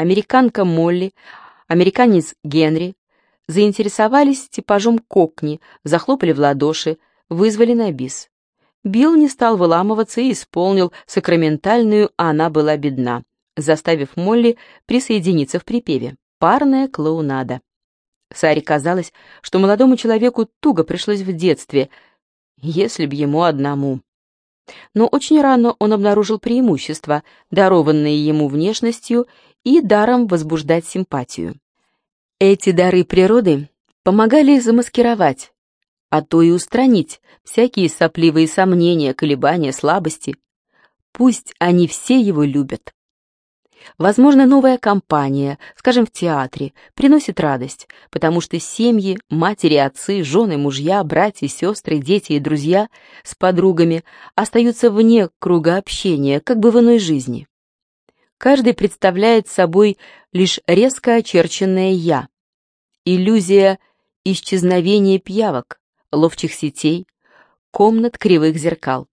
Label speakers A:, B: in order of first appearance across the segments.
A: Американка Молли, американец Генри заинтересовались типажом кокни, захлопали в ладоши, вызвали на бис. Билл не стал выламываться и исполнил сакраментальную «Она была бедна», заставив Молли присоединиться в припеве. Парная клоунада. Саре казалось, что молодому человеку туго пришлось в детстве, если б ему одному. Но очень рано он обнаружил преимущества, дарованные ему внешностью и даром возбуждать симпатию. Эти дары природы помогали замаскировать, а то и устранить всякие сопливые сомнения, колебания, слабости. Пусть они все его любят. Возможно, новая компания, скажем, в театре, приносит радость, потому что семьи, матери, отцы, жены, мужья, братья, сестры, дети и друзья с подругами остаются вне круга общения, как бы в иной жизни. Каждый представляет собой лишь резко очерченное «я». Иллюзия исчезновения пьявок, ловчих сетей, комнат кривых зеркал.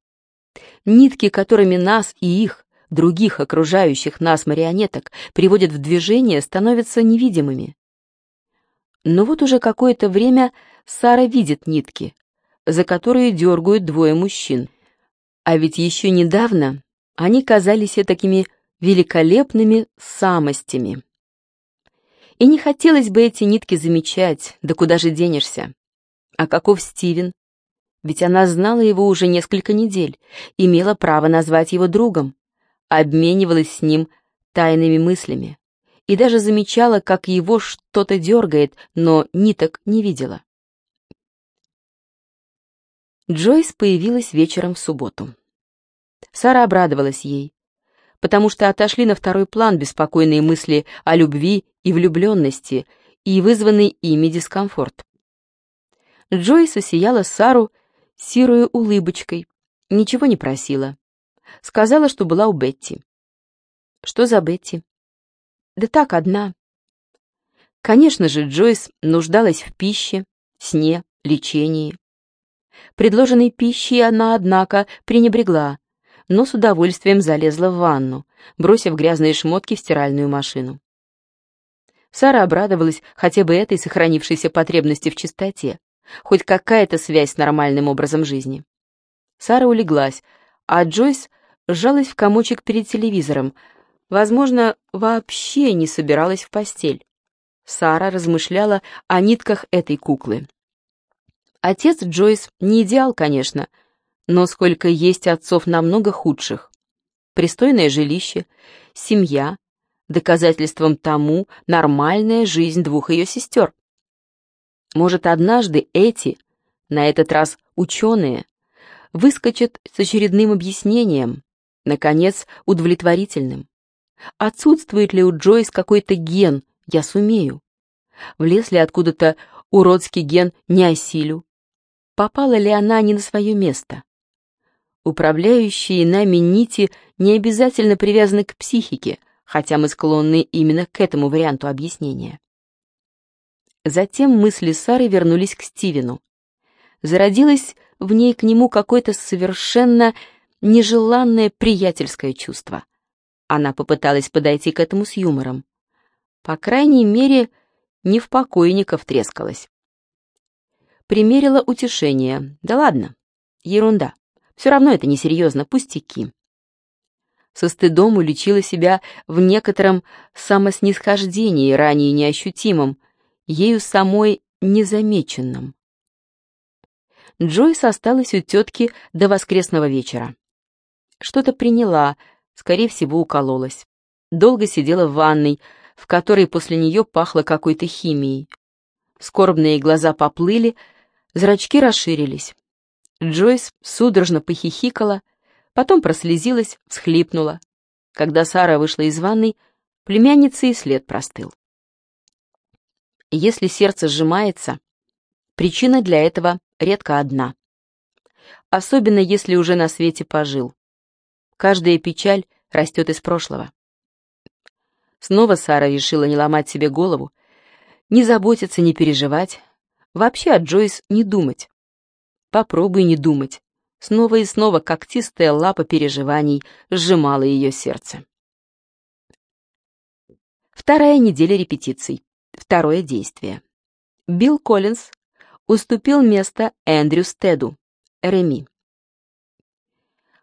A: Нитки, которыми нас и их, других окружающих нас марионеток приводят в движение, становятся невидимыми. Но вот уже какое-то время Сара видит нитки, за которые дергают двое мужчин. А ведь еще недавно они казались такими великолепными самостями. И не хотелось бы эти нитки замечать, да куда же денешься. А каков Стивен? Ведь она знала его уже несколько недель, имела право назвать его другом обменивалась с ним тайными мыслями и даже замечала, как его что-то дергает, но ниток не видела. Джойс появилась вечером в субботу. Сара обрадовалась ей, потому что отошли на второй план беспокойные мысли о любви и влюбленности и вызванный ими дискомфорт. Джойс осияла Сару сирую улыбочкой, ничего не просила. Сказала, что была у Бетти. Что за Бетти? Да так, одна. Конечно же, Джойс нуждалась в пище, сне, лечении. Предложенной пищей она, однако, пренебрегла, но с удовольствием залезла в ванну, бросив грязные шмотки в стиральную машину. Сара обрадовалась хотя бы этой сохранившейся потребности в чистоте, хоть какая-то связь с нормальным образом жизни. Сара улеглась, а Джойс сжалась в комочек перед телевизором. Возможно, вообще не собиралась в постель. Сара размышляла о нитках этой куклы. Отец Джойс не идеал, конечно, но сколько есть отцов намного худших. Пристойное жилище, семья, доказательством тому нормальная жизнь двух ее сестер. Может, однажды эти, на этот раз ученые, выскочат с очередным объяснением, наконец, удовлетворительным. Отсутствует ли у Джойс какой-то ген «я сумею»? Влез ли откуда-то уродский ген «не осилю»? Попала ли она не на свое место? Управляющие нами нити не обязательно привязаны к психике, хотя мы склонны именно к этому варианту объяснения. Затем мысли Сары вернулись к Стивену. Зародилось в ней к нему какое-то совершенно нежеланное приятельское чувство. Она попыталась подойти к этому с юмором. По крайней мере, не в покойников трескалась. Примерила утешение. Да ладно, ерунда. Все равно это несерьезно, пустяки. Со стыдом уличила себя в некотором самоснисхождении, ранее неощутимом, ею самой незамеченном. Джойс осталась у тетки до воскресного вечера. Что-то приняла, скорее всего, укололась. Долго сидела в ванной, в которой после нее пахло какой-то химией. Скорбные глаза поплыли, зрачки расширились. Джойс судорожно похихикала, потом прослезилась, всхлипнула. Когда Сара вышла из ванной, племянница и след простыл. Если сердце сжимается, причина для этого редко одна. Особенно если уже на свете пожил. Каждая печаль растет из прошлого. Снова Сара решила не ломать себе голову, не заботиться, не переживать, вообще о Джойс не думать. Попробуй не думать. Снова и снова когтистая лапа переживаний сжимала ее сердце. Вторая неделя репетиций. Второе действие. Билл Коллинз уступил место Эндрю Стеду, Реми.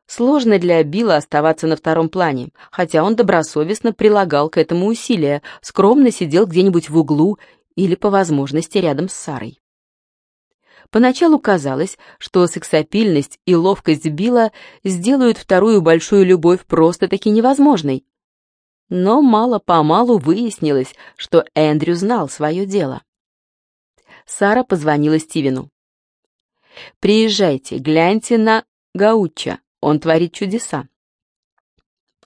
A: Сложно для Билла оставаться на втором плане, хотя он добросовестно прилагал к этому усилия, скромно сидел где-нибудь в углу или, по возможности, рядом с Сарой. Поначалу казалось, что сексапильность и ловкость Билла сделают вторую большую любовь просто-таки невозможной. Но мало-помалу выяснилось, что Эндрю знал свое дело. Сара позвонила Стивену. «Приезжайте, гляньте на Гауча, он творит чудеса».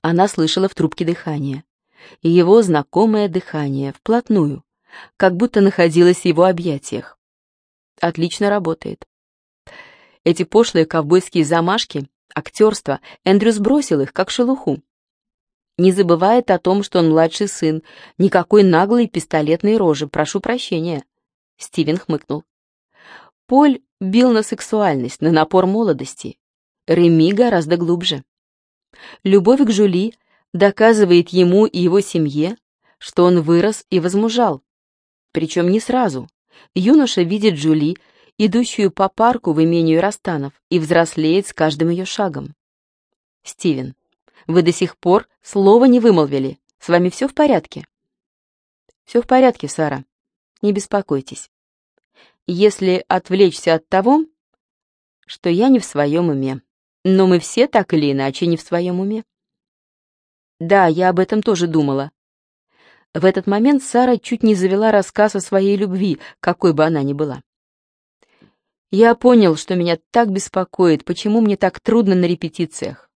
A: Она слышала в трубке дыхание. Его знакомое дыхание, вплотную, как будто находилась в его объятиях. Отлично работает. Эти пошлые ковбойские замашки, актерство, Эндрю сбросил их, как шелуху. Не забывает о том, что он младший сын, никакой наглой пистолетной рожи, прошу прощения. Стивен хмыкнул. Поль бил на сексуальность, на напор молодости. Реми гораздо глубже. Любовь к Жули доказывает ему и его семье, что он вырос и возмужал. Причем не сразу, юноша видит Джули, идущую по парку в имению Растанов, и взрослеет с каждым ее шагом. Стивен, вы до сих пор слова не вымолвили. С вами все в порядке? Все в порядке, Сара. Не беспокойтесь. Если отвлечься от того, что я не в своем уме. Но мы все так или иначе не в своем уме. Да, я об этом тоже думала. В этот момент Сара чуть не завела рассказ о своей любви, какой бы она ни была. Я понял, что меня так беспокоит, почему мне так трудно на репетициях.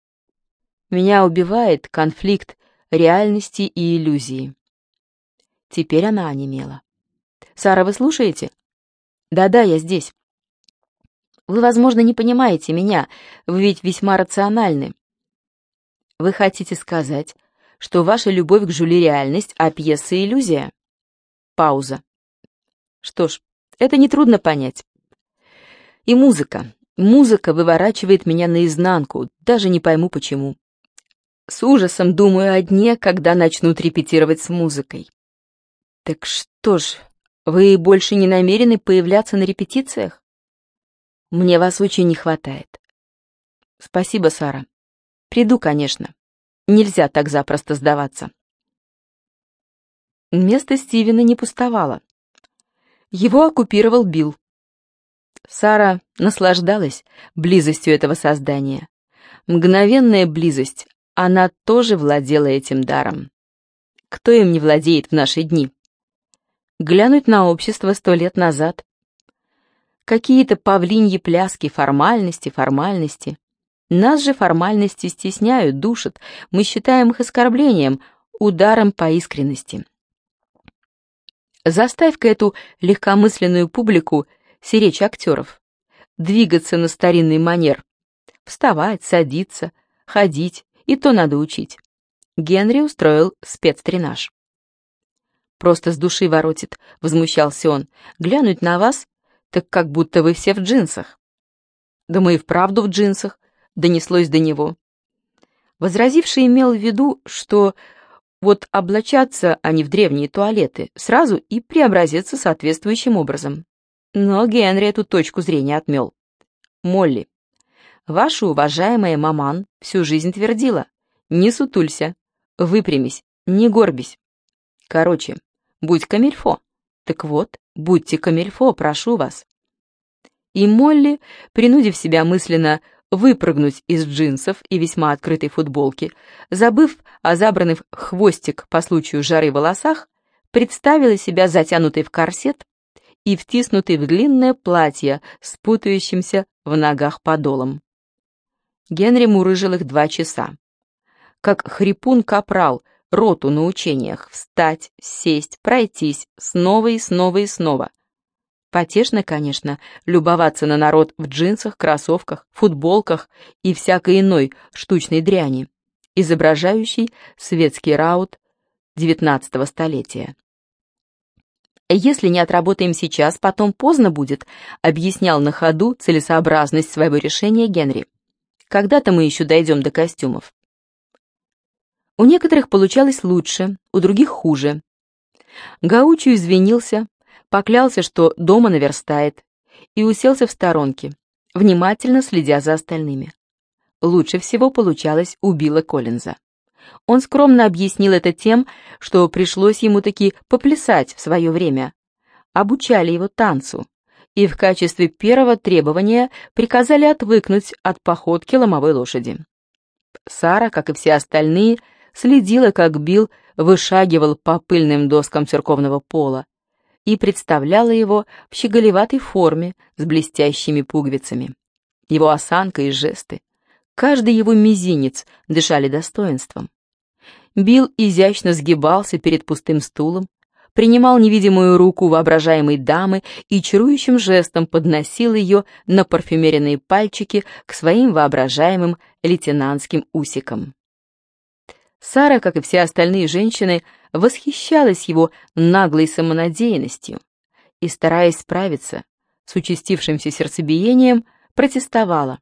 A: Меня убивает конфликт реальности и иллюзии. Теперь она онемела. «Сара, вы слушаете?» «Да-да, я здесь». «Вы, возможно, не понимаете меня, вы ведь весьма рациональны. Вы хотите сказать, что ваша любовь к Жюли — реальность, а пьеса — иллюзия? Пауза. Что ж, это нетрудно понять. И музыка. Музыка выворачивает меня наизнанку, даже не пойму почему. С ужасом думаю о дне, когда начнут репетировать с музыкой. Так что ж, вы больше не намерены появляться на репетициях? Мне вас очень не хватает. Спасибо, Сара. Приду, конечно. Нельзя так запросто сдаваться. Место Стивена не пустовало. Его оккупировал Билл. Сара наслаждалась близостью этого создания. Мгновенная близость, она тоже владела этим даром. Кто им не владеет в наши дни? Глянуть на общество сто лет назад. Какие-то павлиньи пляски, формальности, формальности. Нас же формальности стесняют, душат, мы считаем их оскорблением, ударом по искренности. Заставь-ка эту легкомысленную публику сиречь актеров, двигаться на старинный манер, вставать, садиться, ходить, и то надо учить. Генри устроил спецтренаж. «Просто с души воротит», — возмущался он. «Глянуть на вас, так как будто вы все в джинсах». «Да мы и вправду в джинсах», донеслось до него. Возразивший имел в виду, что вот облачаться они в древние туалеты сразу и преобразятся соответствующим образом. Но Генри эту точку зрения отмел. Молли, ваша уважаемая маман всю жизнь твердила, не сутулься, выпрямись, не горбись. Короче, будь камильфо. Так вот, будьте камильфо, прошу вас. И Молли, принудив себя мысленно выпрыгнуть из джинсов и весьма открытой футболки, забыв о забранных хвостик по случаю жары волосах, представила себя затянутой в корсет и втиснутой в длинное платье с путающимся в ногах подолом. Генри мурыжил их два часа. Как хрипун-капрал, роту на учениях, встать, сесть, пройтись, снова и снова и снова — Потешно, конечно, любоваться на народ в джинсах, кроссовках, футболках и всякой иной штучной дряни, изображающей светский раут XIX столетия. «Если не отработаем сейчас, потом поздно будет», объяснял на ходу целесообразность своего решения Генри. «Когда-то мы еще дойдем до костюмов». У некоторых получалось лучше, у других хуже, Гаучу извинился, поклялся, что дома наверстает, и уселся в сторонке, внимательно следя за остальными. Лучше всего получалось у Билла Коллинза. Он скромно объяснил это тем, что пришлось ему таки поплясать в свое время. Обучали его танцу, и в качестве первого требования приказали отвыкнуть от походки ломовой лошади. Сара, как и все остальные, следила, как Билл вышагивал по пыльным доскам церковного пола и представляла его в щеголеватой форме с блестящими пуговицами. Его осанка и жесты, каждый его мизинец дышали достоинством. Билл изящно сгибался перед пустым стулом, принимал невидимую руку воображаемой дамы и чарующим жестом подносил ее на парфюмеренные пальчики к своим воображаемым лейтенантским усикам. Сара, как и все остальные женщины, восхищалась его наглой самонадеянностью и, стараясь справиться с участившимся сердцебиением, протестовала.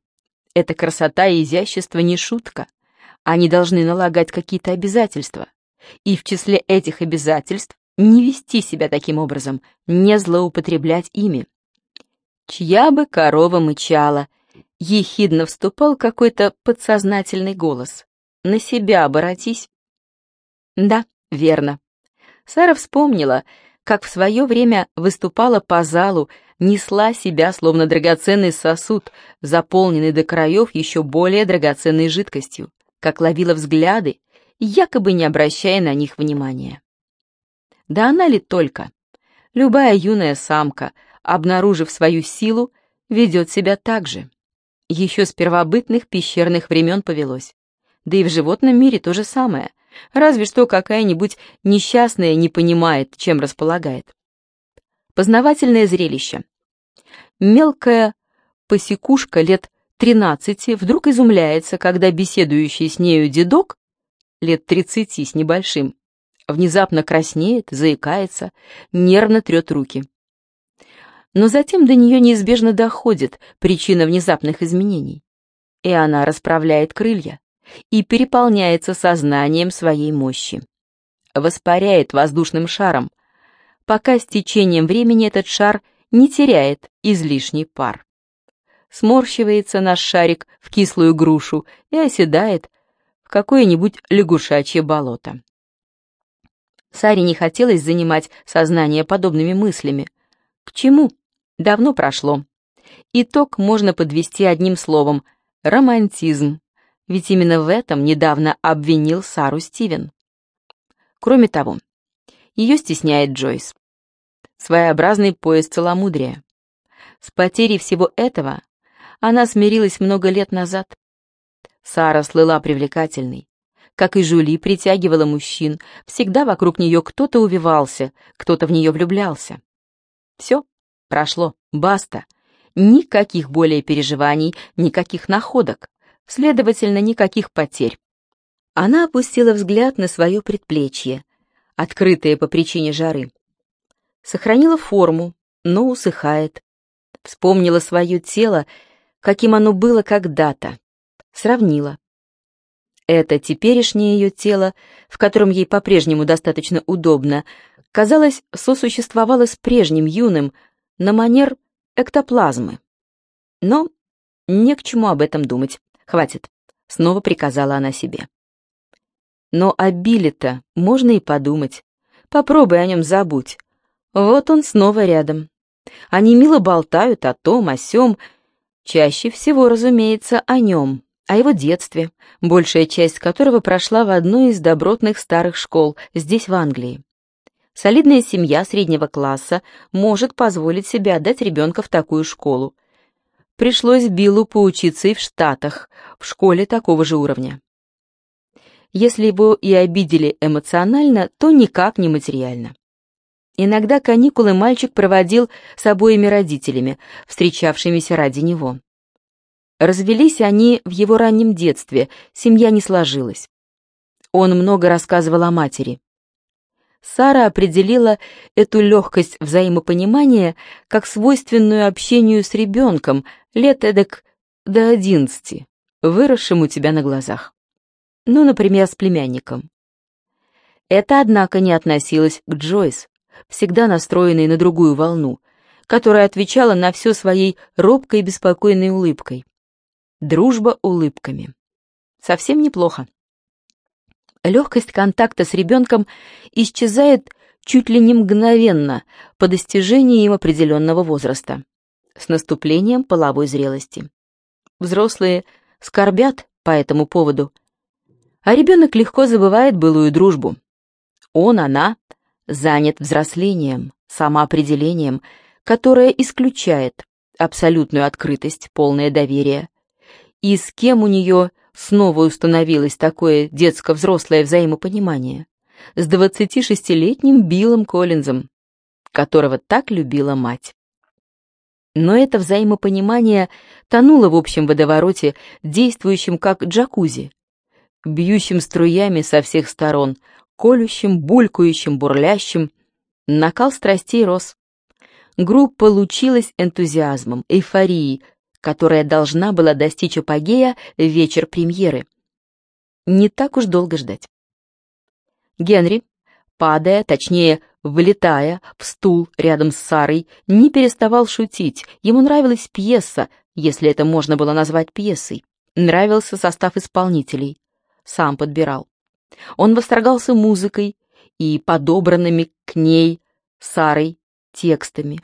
A: Эта красота и изящество не шутка. Они должны налагать какие-то обязательства. И в числе этих обязательств не вести себя таким образом, не злоупотреблять ими. Чья бы корова мычала, ехидно вступал какой-то подсознательный голос. На себя оборотись. Да, верно. Сара вспомнила, как в свое время выступала по залу, несла себя, словно драгоценный сосуд, заполненный до краев еще более драгоценной жидкостью, как ловила взгляды, якобы не обращая на них внимания. Да она ли только? Любая юная самка, обнаружив свою силу, ведет себя так же. Еще с первобытных пещерных времен повелось. Да и в животном мире то же самое, разве что какая-нибудь несчастная не понимает, чем располагает. Познавательное зрелище. Мелкая посекушка лет тринадцати вдруг изумляется, когда беседующий с нею дедок, лет тридцати с небольшим, внезапно краснеет, заикается, нервно трет руки. Но затем до нее неизбежно доходит причина внезапных изменений. И она расправляет крылья и переполняется сознанием своей мощи. Воспаряет воздушным шаром, пока с течением времени этот шар не теряет излишний пар. Сморщивается наш шарик в кислую грушу и оседает в какое-нибудь лягушачье болото. Саре не хотелось занимать сознание подобными мыслями. К чему? Давно прошло. Итог можно подвести одним словом — романтизм. Ведь именно в этом недавно обвинил Сару Стивен. Кроме того, ее стесняет Джойс. Своеобразный поезд целомудрия. С потерей всего этого она смирилась много лет назад. Сара слыла привлекательной, как и Жули притягивала мужчин, всегда вокруг нее кто-то увивался, кто-то в нее влюблялся. Все, прошло, баста. Никаких более переживаний, никаких находок, следовательно, никаких потерь. Она опустила взгляд на свое предплечье, открытое по причине жары. Сохранила форму, но усыхает. Вспомнила свое тело, каким оно было когда-то. Сравнила. Это теперешнее ее тело, в котором ей по-прежнему достаточно удобно, казалось, сосуществовало с прежним юным на манер эктоплазмы. Но не к чему об этом думать. Хватит, снова приказала она себе. Но о Билле-то можно и подумать. Попробуй о нем забудь. Вот он снова рядом. Они мило болтают о том, о сём, чаще всего, разумеется, о нем о его детстве, большая часть которого прошла в одной из добротных старых школ здесь, в Англии. Солидная семья среднего класса может позволить себе отдать ребенка в такую школу. Пришлось Биллу поучиться и в Штатах, в школе такого же уровня. Если его и обидели эмоционально, то никак не материально. Иногда каникулы мальчик проводил с обоими родителями, встречавшимися ради него. Развелись они в его раннем детстве, семья не сложилась. Он много рассказывал о матери. Сара определила эту легкость взаимопонимания как свойственную общению с ребенком лет эдак до одиннадцати, выросшим у тебя на глазах. Ну, например, с племянником. Это, однако, не относилось к Джойс, всегда настроенной на другую волну, которая отвечала на все своей робкой и беспокойной улыбкой. Дружба улыбками. Совсем неплохо. Легкость контакта с ребенком исчезает чуть ли не мгновенно по достижении им определенного возраста, с наступлением половой зрелости. Взрослые скорбят по этому поводу, а ребенок легко забывает былую дружбу. Он, она занят взрослением, самоопределением, которое исключает абсолютную открытость, полное доверие. И с кем у нее снова установилось такое детско-взрослое взаимопонимание? С 26-летним Биллом Коллинзом, которого так любила мать. Но это взаимопонимание тонуло в общем водовороте, действующем как джакузи, бьющим струями со всех сторон, колющим, булькающим, бурлящим. Накал страстей рос. Группа лучилась энтузиазмом, эйфорией, которая должна была достичь апогея в вечер премьеры. Не так уж долго ждать. Генри, падая, точнее, вылетая в стул рядом с Сарой, не переставал шутить. Ему нравилась пьеса, если это можно было назвать пьесой. Нравился состав исполнителей. Сам подбирал. Он восторгался музыкой и подобранными к ней, Сарой, текстами.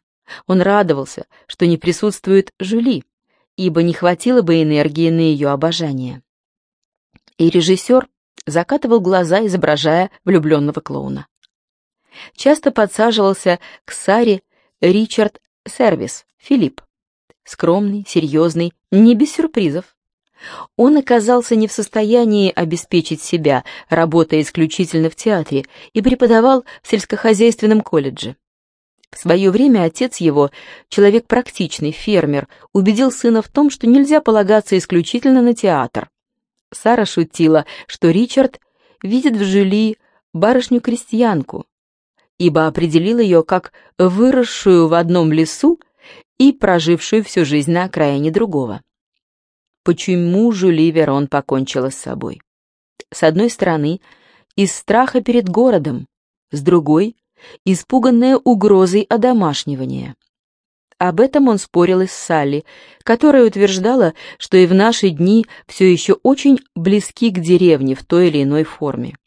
A: Он радовался, что не присутствует Жюли, ибо не хватило бы энергии на ее обожание. И режиссер закатывал глаза, изображая влюбленного клоуна. Часто подсаживался к Саре Ричард Сервис, Филипп. Скромный, серьезный, не без сюрпризов. Он оказался не в состоянии обеспечить себя, работая исключительно в театре, и преподавал в сельскохозяйственном колледже. В свое время отец его, человек практичный, фермер, убедил сына в том, что нельзя полагаться исключительно на театр. Сара шутила, что Ричард видит в Жюли барышню-крестьянку, ибо определил ее как выросшую в одном лесу и прожившую всю жизнь на окраине другого почему Жюли Верон покончила с собой. С одной стороны, из страха перед городом, с другой — испуганная угрозой одомашнивания. Об этом он спорил и с Салли, которая утверждала, что и в наши дни все еще очень близки к деревне в той или иной форме.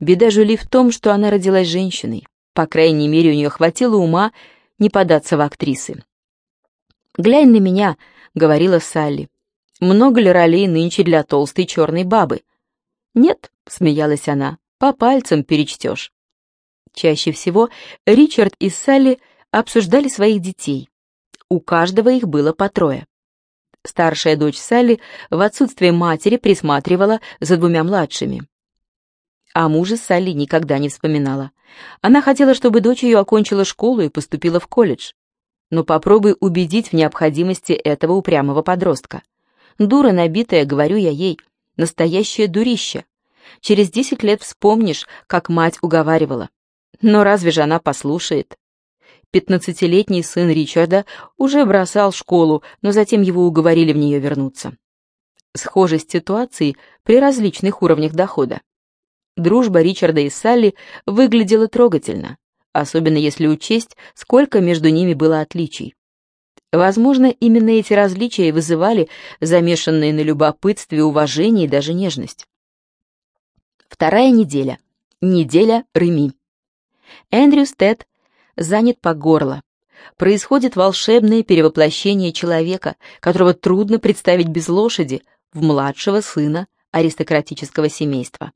A: Беда Жюли в том, что она родилась женщиной. По крайней мере, у нее хватило ума не податься в актрисы. «Глянь на меня», — говорила Салли. Много ли ролей нынче для толстой черной бабы? Нет, смеялась она, по пальцам перечтешь. Чаще всего Ричард и Салли обсуждали своих детей. У каждого их было по трое. Старшая дочь Салли в отсутствие матери присматривала за двумя младшими. О муже Салли никогда не вспоминала. Она хотела, чтобы дочь ее окончила школу и поступила в колледж. Но попробуй убедить в необходимости этого упрямого подростка. Дура набитая, говорю я ей, настоящее дурище. Через десять лет вспомнишь, как мать уговаривала. Но разве же она послушает? Пятнадцатилетний сын Ричарда уже бросал школу, но затем его уговорили в нее вернуться. Схожесть ситуации при различных уровнях дохода. Дружба Ричарда и Салли выглядела трогательно, особенно если учесть, сколько между ними было отличий. Возможно, именно эти различия вызывали замешанные на любопытстве, уважение и даже нежность. Вторая неделя. Неделя Реми. Эндрю Стэд занят по горло. Происходит волшебное перевоплощение человека, которого трудно представить без лошади, в младшего сына аристократического семейства.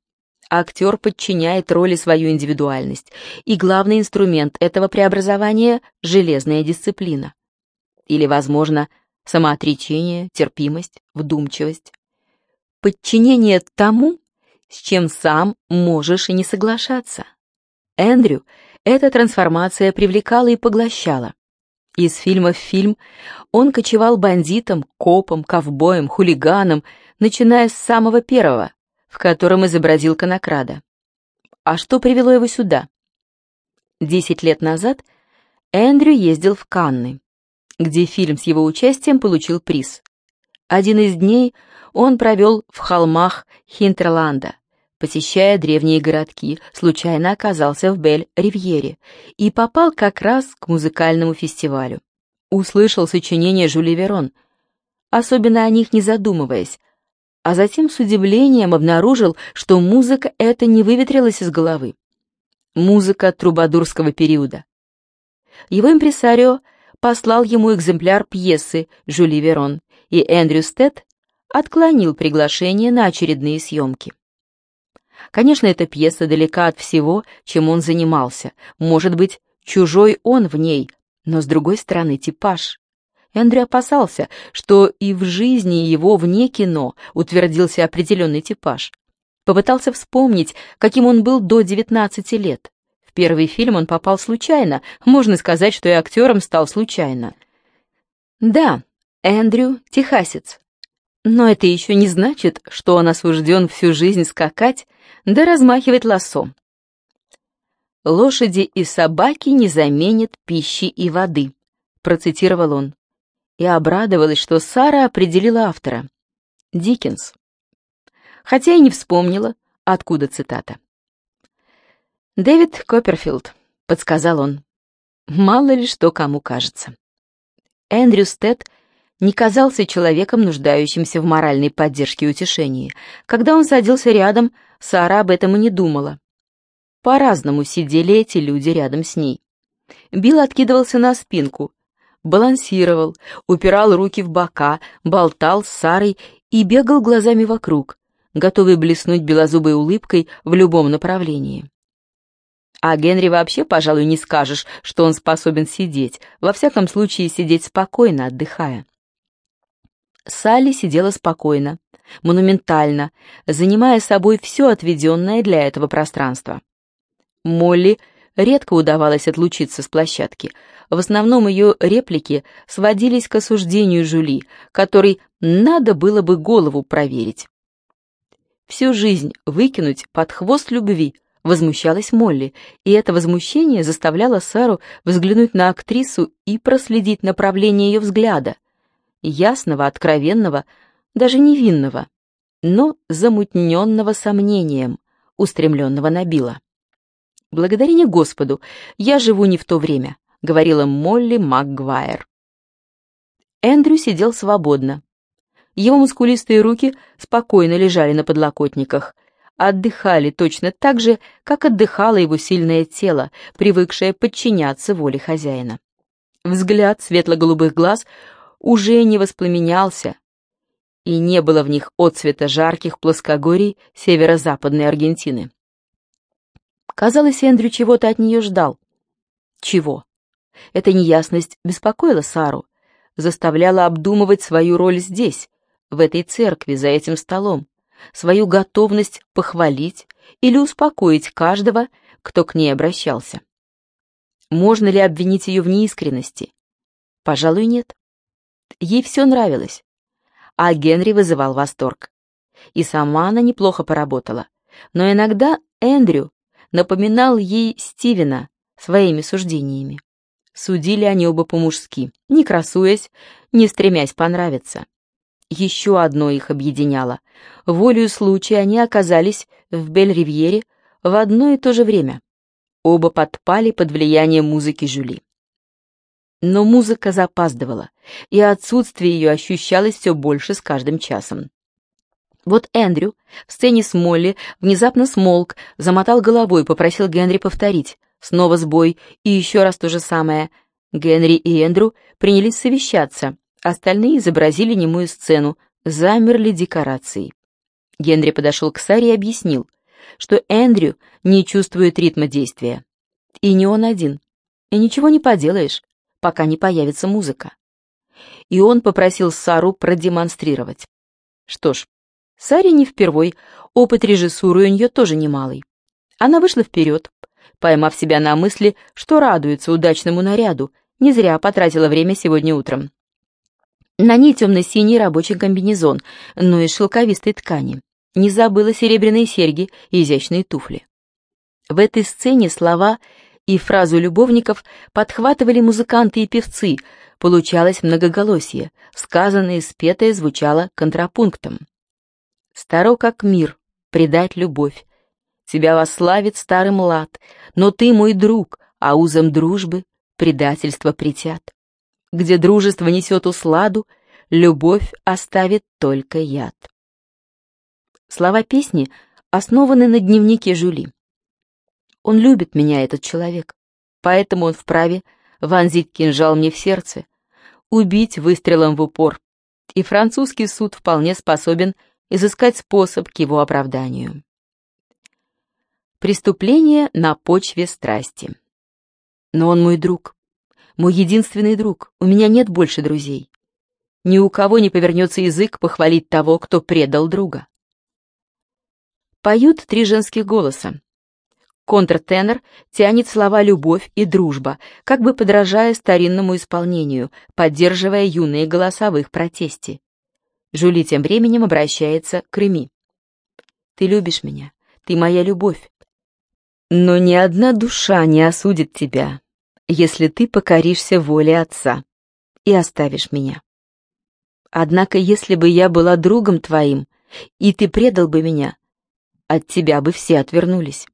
A: Актер подчиняет роли свою индивидуальность, и главный инструмент этого преобразования — железная дисциплина или, возможно, самоотречение, терпимость, вдумчивость. Подчинение тому, с чем сам можешь и не соглашаться. Эндрю эта трансформация привлекала и поглощала. Из фильма в фильм он кочевал бандитом, копом, ковбоем, хулиганом, начиная с самого первого, в котором изобразил конокрада. А что привело его сюда? Десять лет назад Эндрю ездил в Канны где фильм с его участием получил приз. Один из дней он провел в холмах Хинтерланда, посещая древние городки, случайно оказался в Бель-Ривьере и попал как раз к музыкальному фестивалю. Услышал сочинение Жюли Верон, особенно о них не задумываясь, а затем с удивлением обнаружил, что музыка эта не выветрилась из головы. Музыка трубадурского периода. Его импресарио послал ему экземпляр пьесы Жюли Верон, и Эндрю Стетт отклонил приглашение на очередные съемки. Конечно, эта пьеса далека от всего, чем он занимался. Может быть, чужой он в ней, но с другой стороны типаж. Эндрю опасался, что и в жизни его вне кино утвердился определенный типаж. Попытался вспомнить, каким он был до 19 лет. В первый фильм он попал случайно, можно сказать, что и актером стал случайно. Да, Эндрю — техасец. Но это еще не значит, что он осужден всю жизнь скакать да размахивать лосом. «Лошади и собаки не заменят пищи и воды», — процитировал он и обрадовалась, что Сара определила автора. Диккенс. Хотя и не вспомнила, откуда цитата. «Дэвид Копперфилд», — подсказал он. Мало ли что кому кажется. Эндрю Стед не казался человеком, нуждающимся в моральной поддержке и утешении. Когда он садился рядом, Сара об этом и не думала. По-разному сидели эти люди рядом с ней. Билл откидывался на спинку, балансировал, упирал руки в бока, болтал с Сарой и бегал глазами вокруг, готовый блеснуть белозубой улыбкой в любом направлении. А Генри вообще, пожалуй, не скажешь, что он способен сидеть, во всяком случае сидеть спокойно, отдыхая. Салли сидела спокойно, монументально, занимая собой все отведенное для этого пространство. Молли редко удавалось отлучиться с площадки. В основном ее реплики сводились к осуждению Жули, которой надо было бы голову проверить. Всю жизнь выкинуть под хвост любви, возмущалась Молли, и это возмущение заставляло Сару взглянуть на актрису и проследить направление ее взгляда. Ясного, откровенного, даже невинного, но замутненного сомнением, устремленного на Билла. «Благодарение Господу, я живу не в то время», — говорила Молли МакГвайр. Эндрю сидел свободно. Его мускулистые руки спокойно лежали на подлокотниках, отдыхали точно так же, как отдыхало его сильное тело, привыкшее подчиняться воле хозяина. Взгляд светло-голубых глаз уже не воспламенялся, и не было в них отцвета жарких плоскогорий северо-западной Аргентины. Казалось, Эндрю чего-то от нее ждал. Чего? Эта неясность беспокоила Сару, заставляла обдумывать свою роль здесь, в этой церкви, за этим столом, свою готовность похвалить или успокоить каждого, кто к ней обращался. Можно ли обвинить ее в неискренности? Пожалуй, нет. Ей все нравилось, а Генри вызывал восторг. И сама она неплохо поработала, но иногда Эндрю напоминал ей Стивена своими суждениями. Судили они оба по-мужски, не красуясь, не стремясь понравиться. Еще одно их объединяло. Волею случая они оказались в Бель-Ривьере в одно и то же время. Оба подпали под влияние музыки Жюли. Но музыка запаздывала, и отсутствие ее ощущалось все больше с каждым часом. Вот Эндрю в сцене с Молли внезапно смолк, замотал головой, попросил Генри повторить. Снова сбой, и еще раз то же самое. Генри и Эндрю принялись совещаться. Остальные изобразили немую сцену, замерли декорации. Генри подошел к Саре и объяснил, что Эндрю не чувствует ритма действия. И не он один. И ничего не поделаешь, пока не появится музыка. И он попросил Сару продемонстрировать. Что ж, Саре не впервой, опыт режиссуры у нее тоже немалый. Она вышла вперед, поймав себя на мысли, что радуется удачному наряду, не зря потратила время сегодня утром. На ней темно-синий рабочий комбинезон, но из шелковистой ткани. Не забыла серебряные серьги и изящные туфли. В этой сцене слова и фразу любовников подхватывали музыканты и певцы, получалось многоголосие, сказанное и спетое звучало контрапунктом. Старо как мир, предать любовь, Тебя восславит старый млад, но ты мой друг, а узом дружбы предательство притят. Где дружество несет усладу, любовь оставит только яд. Слова песни основаны на дневнике Жюли. Он любит меня, этот человек, поэтому он вправе вонзить кинжал мне в сердце, убить выстрелом в упор, и французский суд вполне способен изыскать способ к его оправданию. Преступление на почве страсти. Но он мой друг, мой единственный друг, у меня нет больше друзей. Ни у кого не повернется язык похвалить того, кто предал друга. Поют три женских голоса. Контртенор тянет слова «любовь» и «дружба», как бы подражая старинному исполнению, поддерживая юные голоса в их протесте. Жули тем временем обращается к Реми. «Ты любишь меня, ты моя любовь. Но ни одна душа не осудит тебя, если ты покоришься воле Отца и оставишь меня. Однако, если бы я была другом твоим, и ты предал бы меня, от тебя бы все отвернулись».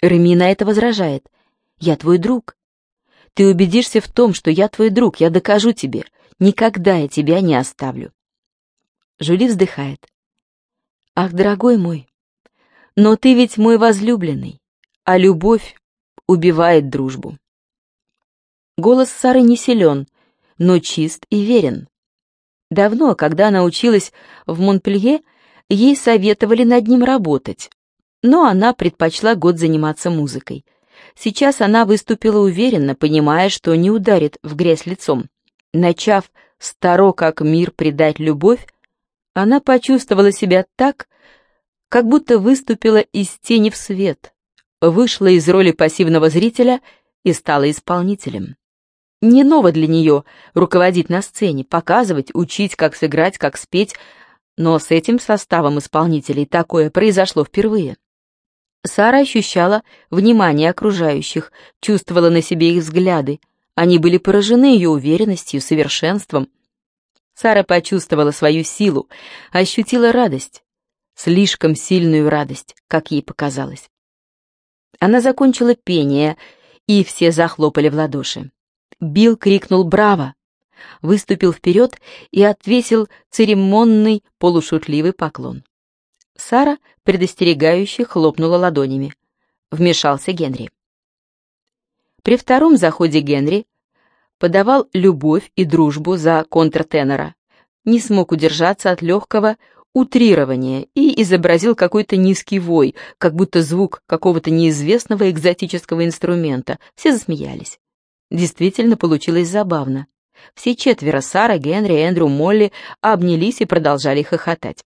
A: Реми на это возражает. «Я твой друг. Ты убедишься в том, что я твой друг, я докажу тебе. Никогда я тебя не оставлю». Жюли вздыхает. «Ах, дорогой мой, но ты ведь мой возлюбленный, а любовь убивает дружбу». Голос Сары не силен, но чист и верен. Давно, когда она училась в Монпелье, ей советовали над ним работать, но она предпочла год заниматься музыкой. Сейчас она выступила уверенно, понимая, что не ударит в грязь лицом. Начав «старо как мир предать любовь», она почувствовала себя так, как будто выступила из тени в свет, вышла из роли пассивного зрителя и стала исполнителем. Не ново для нее руководить на сцене, показывать, учить, как сыграть, как спеть, но с этим составом исполнителей такое произошло впервые. Сара ощущала внимание окружающих, чувствовала на себе их взгляды. Они были поражены ее уверенностью, совершенством. Сара почувствовала свою силу, ощутила радость. Слишком сильную радость, как ей показалось. Она закончила пение, и все захлопали в ладоши. Билл крикнул «Браво!», выступил вперед и отвесил церемонный полушутливый поклон. Сара предостерегающе хлопнула ладонями. Вмешался Генри. При втором заходе Генри подавал любовь и дружбу за контртенора, не смог удержаться от легкого утрирования и изобразил какой-то низкий вой, как будто звук какого-то неизвестного экзотического инструмента. Все засмеялись. Действительно получилось забавно. Все четверо, Сара, Генри, Эндрю, Молли, обнялись и продолжали хохотать.